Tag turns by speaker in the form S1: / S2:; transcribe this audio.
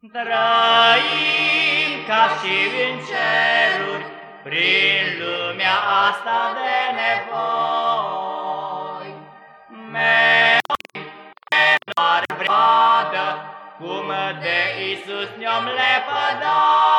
S1: Trăim ca și în ceruri, prin lumea asta de nevoi. Merg vadă cum de Iisus ne-om lepădat.